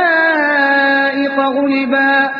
وحدائق غلبا